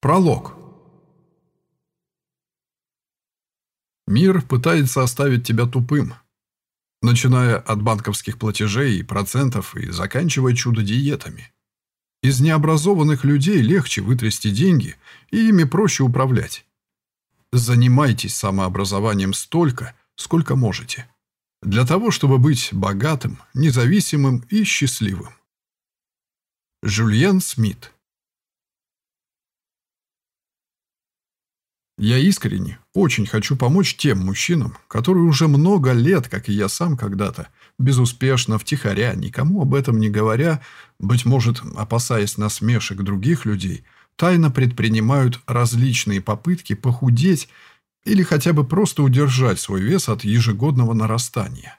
Пролог. Мир пытается оставить тебя тупым, начиная от банковских платежей и процентов и заканчивая чудо-диетами. Из необразованных людей легче вытрясти деньги, и ими проще управлять. Занимайтесь самообразованием столько, сколько можете. Для того, чтобы быть богатым, независимым и счастливым. Жюльен Смит Я искренне, очень хочу помочь тем мужчинам, которые уже много лет, как и я сам когда-то, безуспешно, втихаря, никому об этом не говоря, быть может, опасаясь насмешек других людей, тайно предпринимают различные попытки похудеть или хотя бы просто удержать свой вес от ежегодного нарастания.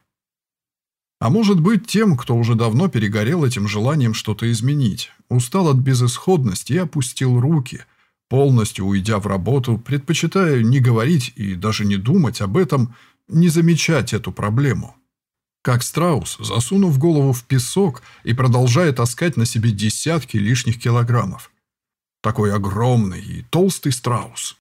А может быть, тем, кто уже давно перегорел этим желанием что-то изменить, устал от безысходности и опустил руки – Полностью уйдя в работу, предпочитаю не говорить и даже не думать об этом, не замечать эту проблему. Как страус, засунув голову в песок и продолжая таскать на себе десятки лишних килограммов. Такой огромный и толстый страус.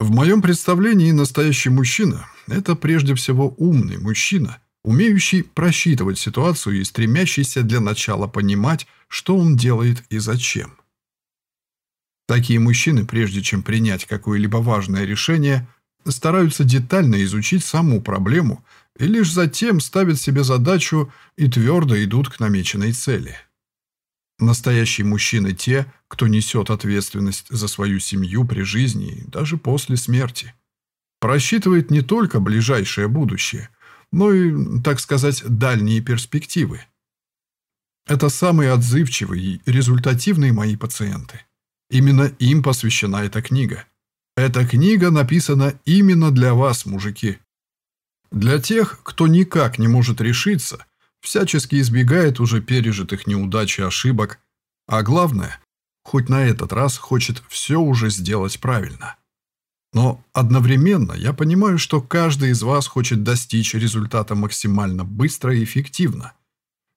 В моем представлении настоящий мужчина – это прежде всего умный мужчина, умеющий просчитывать ситуацию и стремящийся для начала понимать, что он делает и зачем. Такие мужчины, прежде чем принять какое-либо важное решение, стараются детально изучить саму проблему и лишь затем ставят себе задачу и твердо идут к намеченной цели. Настоящие мужчины те, кто несет ответственность за свою семью при жизни и даже после смерти. Просчитывает не только ближайшее будущее, но и, так сказать, дальние перспективы. Это самые отзывчивые и результативные мои пациенты. Именно им посвящена эта книга. Эта книга написана именно для вас, мужики. Для тех, кто никак не может решиться, всячески избегает уже пережитых неудач и ошибок, а главное, хоть на этот раз хочет все уже сделать правильно. Но одновременно я понимаю, что каждый из вас хочет достичь результата максимально быстро и эффективно –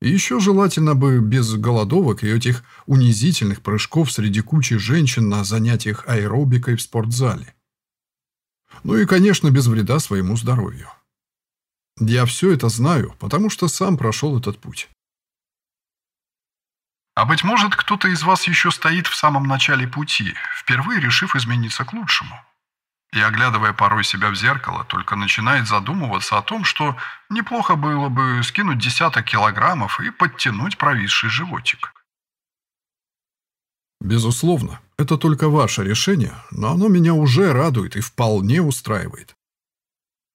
еще желательно бы без голодовок и этих унизительных прыжков среди кучи женщин на занятиях аэробикой в спортзале. Ну и, конечно, без вреда своему здоровью. Я все это знаю, потому что сам прошел этот путь. А быть может, кто-то из вас еще стоит в самом начале пути, впервые решив измениться к лучшему и, оглядывая порой себя в зеркало, только начинает задумываться о том, что неплохо было бы скинуть десяток килограммов и подтянуть провисший животик. Безусловно, это только ваше решение, но оно меня уже радует и вполне устраивает.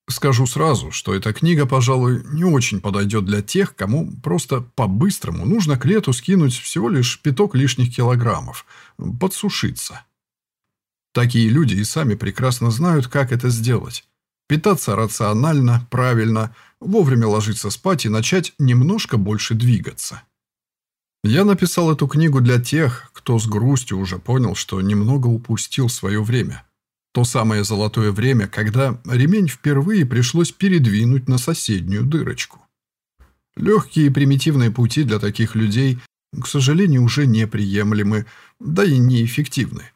Скажу сразу, что эта книга, пожалуй, не очень подойдет для тех, кому просто по-быстрому нужно к лету скинуть всего лишь пяток лишних килограммов, подсушиться. Такие люди и сами прекрасно знают, как это сделать. Питаться рационально, правильно, вовремя ложиться спать и начать немножко больше двигаться. Я написал эту книгу для тех, кто с грустью уже понял, что немного упустил свое время. То самое золотое время, когда ремень впервые пришлось передвинуть на соседнюю дырочку. Легкие и примитивные пути для таких людей, к сожалению, уже неприемлемы, да и неэффективны.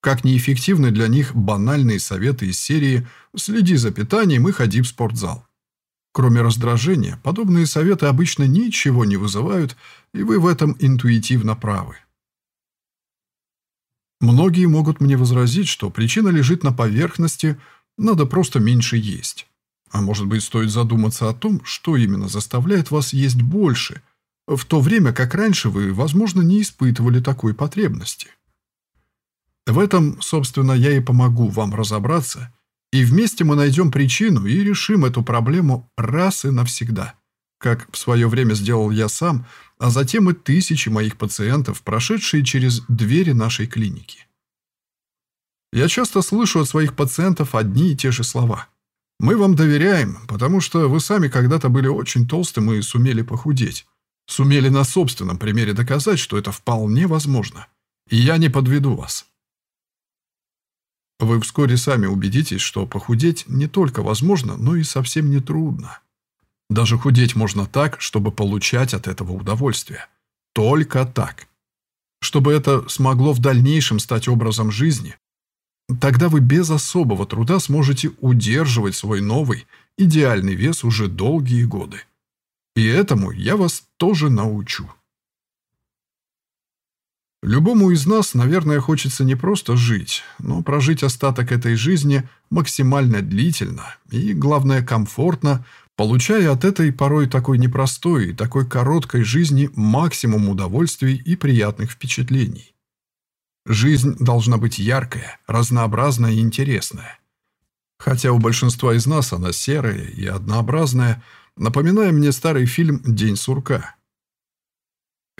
Как неэффективны для них банальные советы из серии «Следи за питанием и ходи в спортзал». Кроме раздражения, подобные советы обычно ничего не вызывают, и вы в этом интуитивно правы. Многие могут мне возразить, что причина лежит на поверхности, надо просто меньше есть. А может быть, стоит задуматься о том, что именно заставляет вас есть больше, в то время как раньше вы, возможно, не испытывали такой потребности. В этом, собственно, я и помогу вам разобраться, и вместе мы найдем причину и решим эту проблему раз и навсегда, как в свое время сделал я сам, а затем и тысячи моих пациентов, прошедшие через двери нашей клиники. Я часто слышу от своих пациентов одни и те же слова. «Мы вам доверяем, потому что вы сами когда-то были очень толстым и сумели похудеть. Сумели на собственном примере доказать, что это вполне возможно. И я не подведу вас». Вы вскоре сами убедитесь, что похудеть не только возможно, но и совсем не трудно. Даже худеть можно так, чтобы получать от этого удовольствие. Только так. чтобы это смогло в дальнейшем стать образом жизни, тогда вы без особого труда сможете удерживать свой новый, идеальный вес уже долгие годы. И этому я вас тоже научу. Любому из нас, наверное, хочется не просто жить, но прожить остаток этой жизни максимально длительно и, главное, комфортно, получая от этой порой такой непростой и такой короткой жизни максимум удовольствий и приятных впечатлений. Жизнь должна быть яркая, разнообразная и интересная. Хотя у большинства из нас она серая и однообразная, напоминая мне старый фильм «День сурка».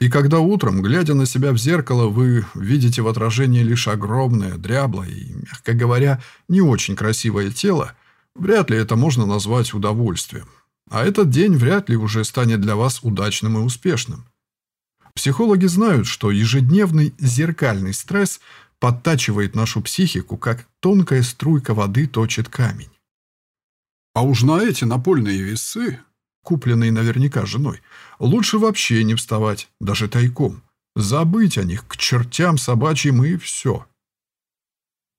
И когда утром, глядя на себя в зеркало, вы видите в отражении лишь огромное, дряблое и, мягко говоря, не очень красивое тело, вряд ли это можно назвать удовольствием. А этот день вряд ли уже станет для вас удачным и успешным. Психологи знают, что ежедневный зеркальный стресс подтачивает нашу психику, как тонкая струйка воды точит камень. А уж на эти напольные весы купленный наверняка женой, лучше вообще не вставать, даже тайком. Забыть о них к чертям собачьим и все.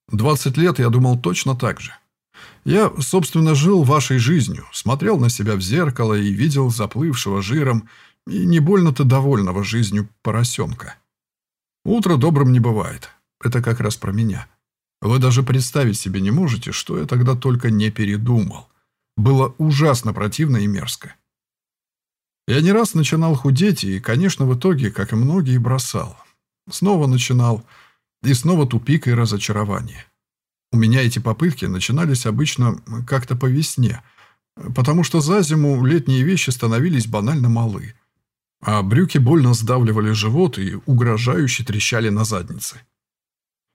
Двадцать лет я думал точно так же. Я, собственно, жил вашей жизнью, смотрел на себя в зеркало и видел заплывшего жиром и не больно-то довольного жизнью поросенка. Утро добрым не бывает. Это как раз про меня. Вы даже представить себе не можете, что я тогда только не передумал. Было ужасно противно и мерзко. Я не раз начинал худеть и, конечно, в итоге, как и многие, бросал. Снова начинал, и снова тупик и разочарование. У меня эти попытки начинались обычно как-то по весне, потому что за зиму летние вещи становились банально малы, а брюки больно сдавливали живот и угрожающе трещали на заднице.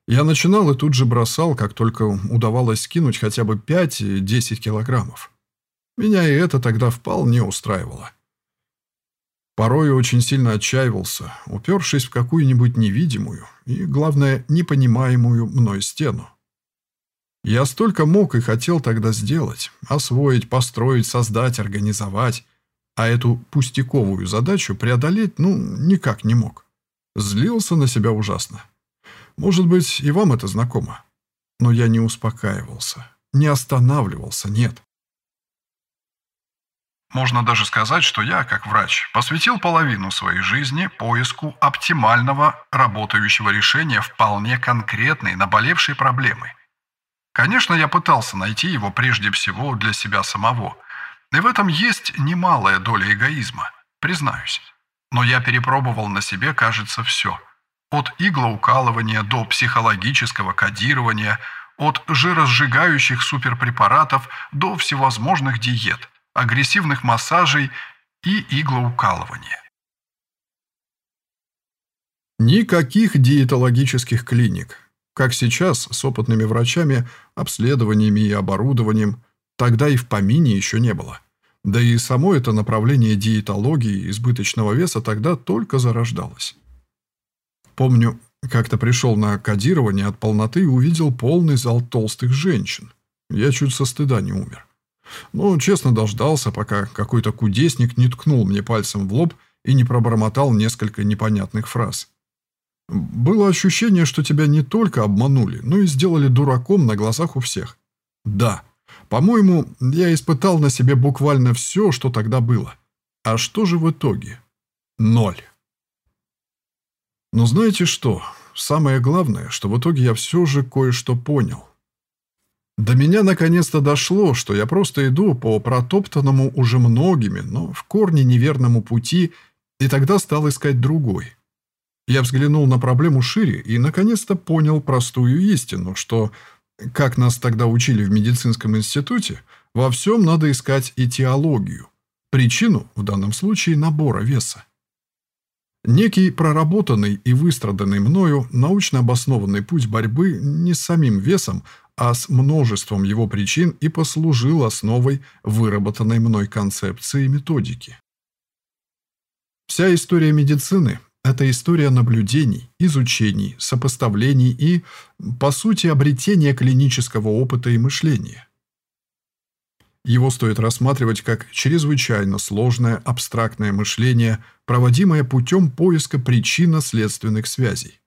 Я начинал и тут же бросал, как только удавалось скинуть хотя бы 5-10 килограммов. Меня и это тогда вполне устраивало. Порой очень сильно отчаивался, упершись в какую-нибудь невидимую и, главное, непонимаемую мной стену. Я столько мог и хотел тогда сделать, освоить, построить, создать, организовать, а эту пустяковую задачу преодолеть, ну, никак не мог. Злился на себя ужасно. Может быть, и вам это знакомо. Но я не успокаивался, не останавливался, нет. Можно даже сказать, что я, как врач, посвятил половину своей жизни поиску оптимального работающего решения вполне конкретной наболевшей проблемы. Конечно, я пытался найти его прежде всего для себя самого. И в этом есть немалая доля эгоизма, признаюсь. Но я перепробовал на себе, кажется, все – от иглоукалывания до психологического кодирования, от жиросжигающих суперпрепаратов до всевозможных диет, агрессивных массажей и иглоукалывания. Никаких диетологических клиник. Как сейчас, с опытными врачами, обследованиями и оборудованием, тогда и в помине еще не было. Да и само это направление диетологии избыточного веса тогда только зарождалось. Помню, как-то пришел на кодирование от полноты и увидел полный зал толстых женщин. Я чуть со стыда не умер. Но честно дождался, пока какой-то кудесник не ткнул мне пальцем в лоб и не пробормотал несколько непонятных фраз. Было ощущение, что тебя не только обманули, но и сделали дураком на глазах у всех. Да, по-моему, я испытал на себе буквально все, что тогда было. А что же в итоге? Ноль. Но знаете что? Самое главное, что в итоге я все же кое-что понял. До меня наконец-то дошло, что я просто иду по протоптанному уже многими, но в корне неверному пути, и тогда стал искать другой. Я взглянул на проблему шире и наконец-то понял простую истину, что, как нас тогда учили в медицинском институте, во всем надо искать этиологию, причину, в данном случае, набора веса. Некий проработанный и выстраданный мною научно обоснованный путь борьбы не с самим весом, а с множеством его причин и послужил основой выработанной мной концепции и методики. Вся история медицины – это история наблюдений, изучений, сопоставлений и, по сути, обретения клинического опыта и мышления. Его стоит рассматривать как чрезвычайно сложное абстрактное мышление, проводимое путем поиска причинно-следственных связей.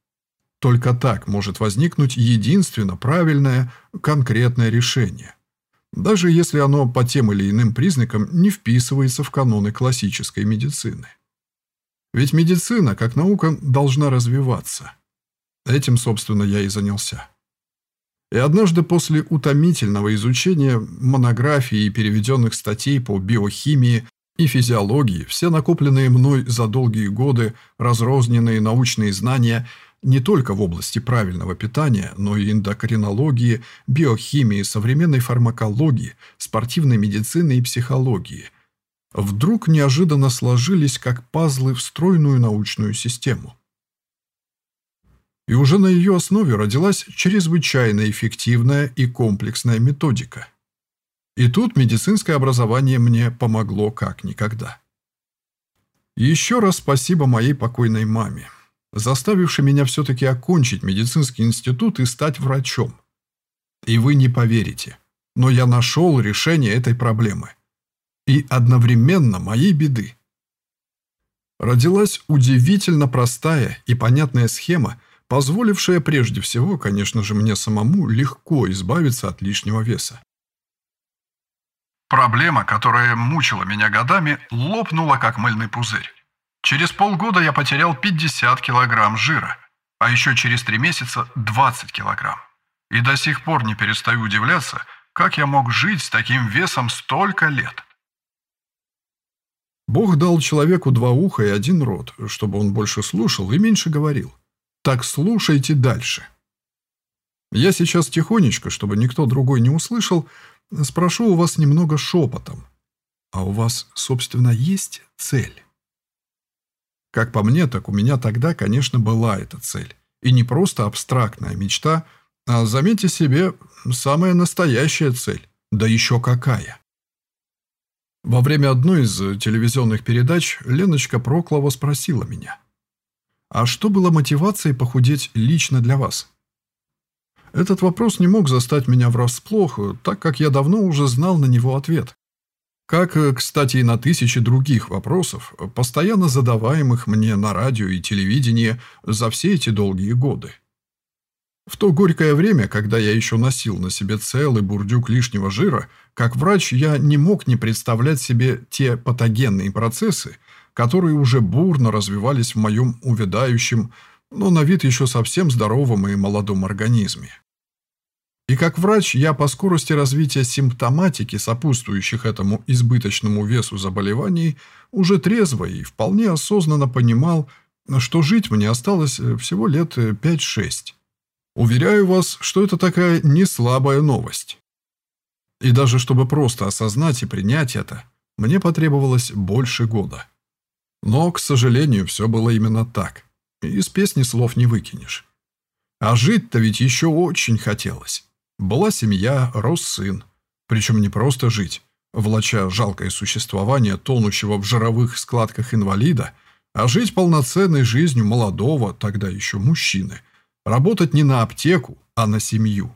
Только так может возникнуть единственно правильное, конкретное решение. Даже если оно по тем или иным признакам не вписывается в каноны классической медицины. Ведь медицина, как наука, должна развиваться. Этим, собственно, я и занялся. И однажды после утомительного изучения монографий и переведенных статей по биохимии и физиологии, все накопленные мной за долгие годы разрозненные научные знания не только в области правильного питания, но и эндокринологии, биохимии, современной фармакологии, спортивной медицины и психологии, вдруг неожиданно сложились как пазлы в стройную научную систему и уже на ее основе родилась чрезвычайно эффективная и комплексная методика. И тут медицинское образование мне помогло как никогда. Еще раз спасибо моей покойной маме, заставившей меня все-таки окончить медицинский институт и стать врачом. И вы не поверите, но я нашел решение этой проблемы. И одновременно моей беды. Родилась удивительно простая и понятная схема, позволившая прежде всего, конечно же, мне самому легко избавиться от лишнего веса. Проблема, которая мучила меня годами, лопнула как мыльный пузырь. Через полгода я потерял 50 килограмм жира, а еще через три месяца 20 килограмм. И до сих пор не перестаю удивляться, как я мог жить с таким весом столько лет. Бог дал человеку два уха и один рот, чтобы он больше слушал и меньше говорил. Так слушайте дальше. Я сейчас тихонечко, чтобы никто другой не услышал, спрошу у вас немного шепотом. А у вас, собственно, есть цель? Как по мне, так у меня тогда, конечно, была эта цель. И не просто абстрактная мечта, а, заметьте себе, самая настоящая цель. Да еще какая. Во время одной из телевизионных передач Леночка Проклова спросила меня – а что было мотивацией похудеть лично для вас? Этот вопрос не мог застать меня врасплох, так как я давно уже знал на него ответ. Как, кстати, и на тысячи других вопросов, постоянно задаваемых мне на радио и телевидении за все эти долгие годы. В то горькое время, когда я еще носил на себе целый бурдюк лишнего жира, как врач я не мог не представлять себе те патогенные процессы, которые уже бурно развивались в моем увядающем, но на вид еще совсем здоровом и молодом организме. И как врач я по скорости развития симптоматики, сопутствующих этому избыточному весу заболеваний, уже трезво и вполне осознанно понимал, что жить мне осталось всего лет 5-6. Уверяю вас, что это такая не слабая новость. И даже чтобы просто осознать и принять это, мне потребовалось больше года. Но, к сожалению, все было именно так. Из песни слов не выкинешь. А жить-то ведь еще очень хотелось. Была семья, рос сын. Причем не просто жить, влача жалкое существование тонущего в жировых складках инвалида, а жить полноценной жизнью молодого, тогда еще мужчины. Работать не на аптеку, а на семью.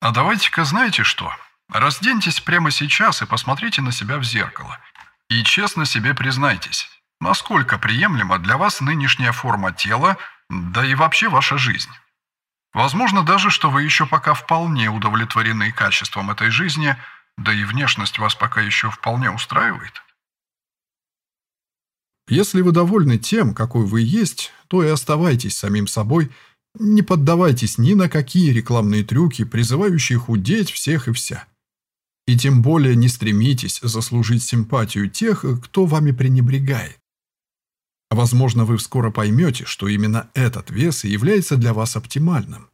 А давайте-ка знаете что? Разденьтесь прямо сейчас и посмотрите на себя в зеркало – и честно себе признайтесь, насколько приемлема для вас нынешняя форма тела, да и вообще ваша жизнь. Возможно даже, что вы еще пока вполне удовлетворены качеством этой жизни, да и внешность вас пока еще вполне устраивает. Если вы довольны тем, какой вы есть, то и оставайтесь самим собой, не поддавайтесь ни на какие рекламные трюки, призывающие худеть всех и вся. И тем более не стремитесь заслужить симпатию тех, кто вами пренебрегает. Возможно, вы скоро поймете, что именно этот вес и является для вас оптимальным.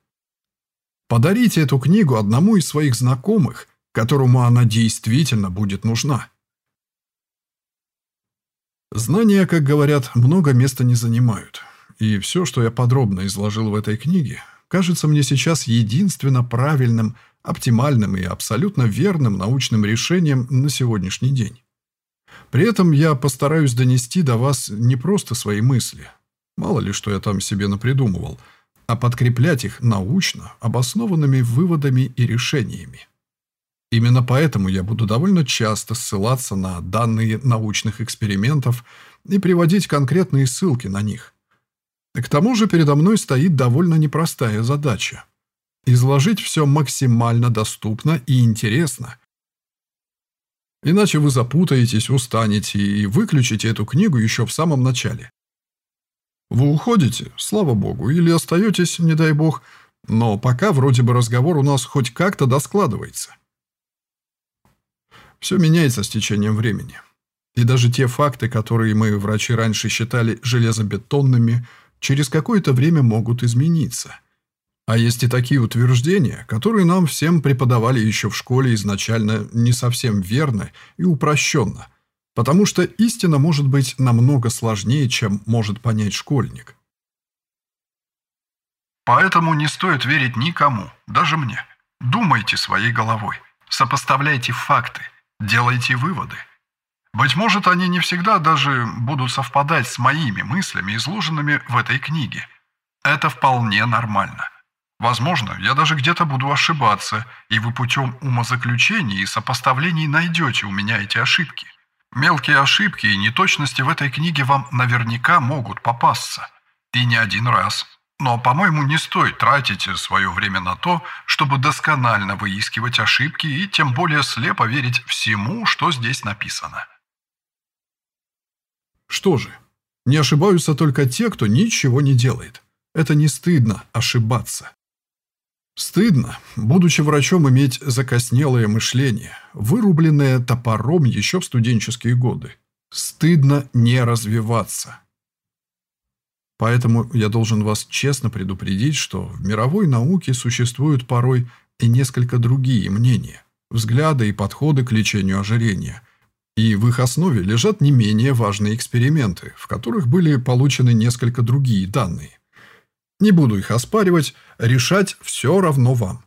Подарите эту книгу одному из своих знакомых, которому она действительно будет нужна. Знания, как говорят, много места не занимают. И все, что я подробно изложил в этой книге, кажется мне сейчас единственно правильным – оптимальным и абсолютно верным научным решением на сегодняшний день. При этом я постараюсь донести до вас не просто свои мысли, мало ли что я там себе напридумывал, а подкреплять их научно обоснованными выводами и решениями. Именно поэтому я буду довольно часто ссылаться на данные научных экспериментов и приводить конкретные ссылки на них. К тому же передо мной стоит довольно непростая задача – изложить все максимально доступно и интересно. Иначе вы запутаетесь, устанете и выключите эту книгу еще в самом начале. Вы уходите, слава богу, или остаетесь, не дай бог, но пока вроде бы разговор у нас хоть как-то доскладывается. Все меняется с течением времени. И даже те факты, которые мы, врачи, раньше считали железобетонными, через какое-то время могут измениться. А есть и такие утверждения, которые нам всем преподавали еще в школе изначально не совсем верно и упрощенно, потому что истина может быть намного сложнее, чем может понять школьник. Поэтому не стоит верить никому, даже мне. Думайте своей головой, сопоставляйте факты – Делайте выводы. Быть может, они не всегда даже будут совпадать с моими мыслями, изложенными в этой книге. Это вполне нормально. Возможно, я даже где-то буду ошибаться, и вы путем умозаключений и сопоставлений найдете у меня эти ошибки. Мелкие ошибки и неточности в этой книге вам наверняка могут попасться. И не один раз. Но, по-моему, не стоит тратить свое время на то, чтобы досконально выискивать ошибки и тем более слепо верить всему, что здесь написано. Что же, не ошибаются только те, кто ничего не делает. Это не стыдно ошибаться. Стыдно, будучи врачом, иметь закоснелое мышление, вырубленное топором еще в студенческие годы. Стыдно не развиваться. Поэтому я должен вас честно предупредить, что в мировой науке существуют порой и несколько другие мнения, взгляды и подходы к лечению ожирения. И в их основе лежат не менее важные эксперименты, в которых были получены несколько другие данные. Не буду их оспаривать, решать все равно вам.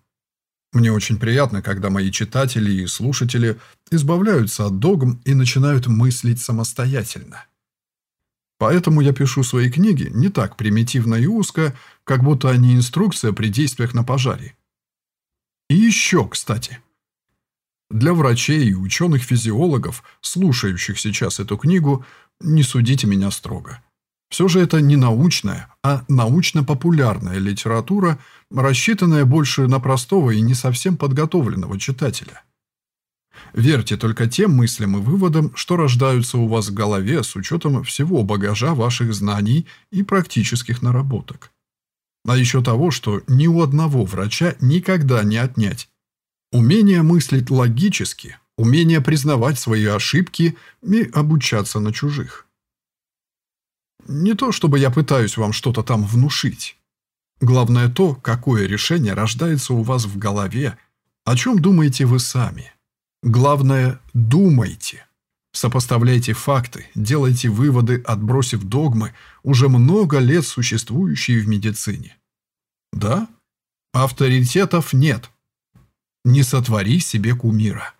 Мне очень приятно, когда мои читатели и слушатели избавляются от догм и начинают мыслить самостоятельно. Поэтому я пишу свои книги не так примитивно и узко, как будто они инструкция при действиях на пожаре. И еще, кстати. Для врачей и ученых-физиологов, слушающих сейчас эту книгу, не судите меня строго. Все же это не научная, а научно-популярная литература, рассчитанная больше на простого и не совсем подготовленного читателя. Верьте только тем мыслям и выводам, что рождаются у вас в голове с учетом всего багажа ваших знаний и практических наработок. А еще того, что ни у одного врача никогда не отнять. Умение мыслить логически, умение признавать свои ошибки и обучаться на чужих. Не то, чтобы я пытаюсь вам что-то там внушить. Главное то, какое решение рождается у вас в голове, о чем думаете вы сами. Главное, думайте. Сопоставляйте факты, делайте выводы, отбросив догмы, уже много лет существующие в медицине. Да? Авторитетов нет. Не сотвори себе кумира.